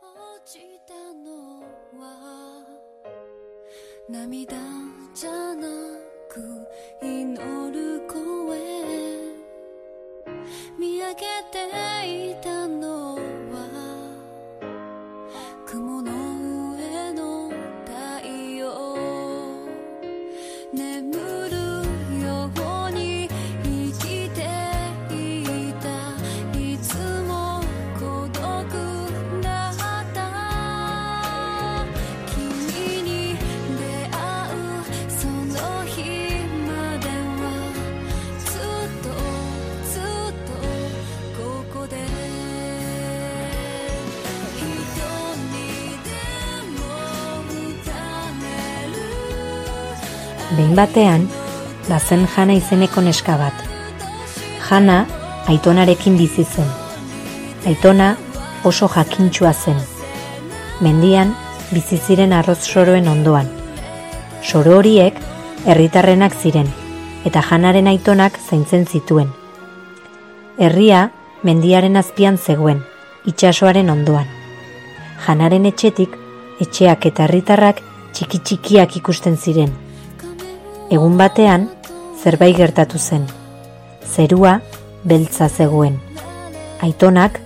落ちたのは涙じゃなく祈る声見上げていたのは雲の上の太陽眠る Behin batean, bazen Jana izeneko neska bat. Jana aitonarekin bizi zen. Aitona oso jakintxua zen. Mendian bizi ziren arroz soroen ondoan. Soro horiek herritarrenak ziren eta Janaren aitonak zaintzen zituen. Herria mendiaren azpian zegoen, itsasoaren ondoan. Janaren etxetik etxeak eta herritarrak txiki txikiak ikusten ziren. Egun batean, zerbait gertatu zen. Zerua beltza zegoen. Aitonak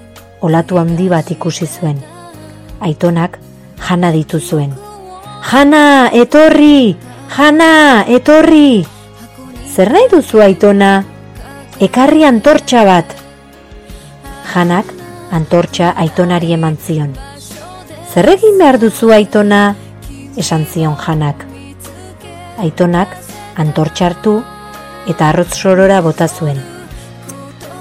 olatu handi bat ikusi zuen. Aitonak jana ditu zuen. Jana, etorri! Jana, etorri! Zer nahi duzu aitona? Ekarri antortxa bat! Janak antortxa aitonari eman zion. Zer egin behar duzu aitona? Esan zion janak. Aitonak antortxartu eta arroz sorora bota zuen.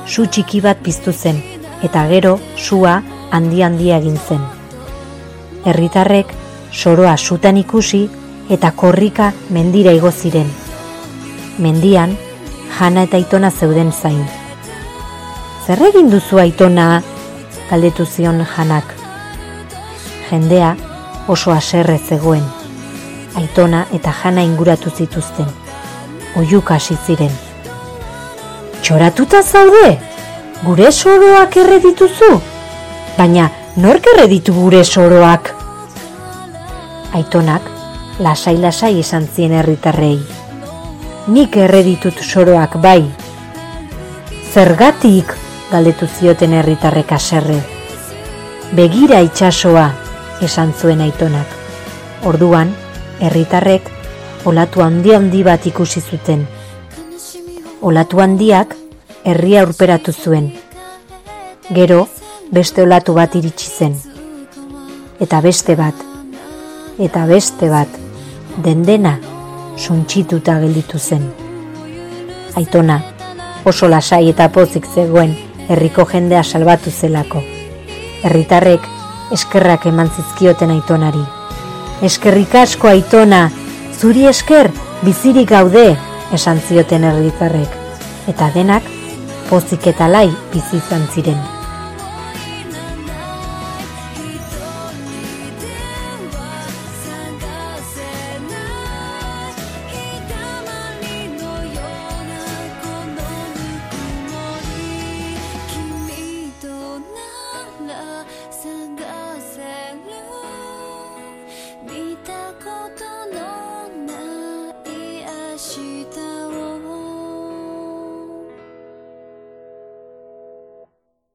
Su txiki bat piztu zen eta gero sua handi handia egin zen. Herritarrek soroa sutan ikusi eta korrika mendira igo ziren. Mendian jana eta aitona zeuden zain. Zer egin duzu aitona? galdetu zion janak. Jendea oso haserre zegoen. Aitona eta jana inguratu zituzten. Oiuk hasi ziren. Txoratuta zaude? Gure soroak erre dituzu? Baina nork erre ditu gure soroak? Aitonak lasai-lasai esan zien herritarrei. Nik erre ditut soroak bai. Zergatik galdetu zioten herritarrek haserre. Begira itsasoa, esan zuen aitonak. Orduan, herritarrek olatu handi handi bat ikusi zuten. Olatu handiak herria urperatu zuen. Gero, beste olatu bat iritsi zen. Eta beste bat. Eta beste bat. Dendena, suntxituta gelditu zen. Aitona, oso lasai eta pozik zegoen herriko jendea salbatu zelako. Herritarrek eskerrak eman zizkioten aitonari. Eskerrik asko aitona, zuri esker bizirik gaude, esan zioten herritarrek. Eta denak pozik eta lai bizi izan ziren. she.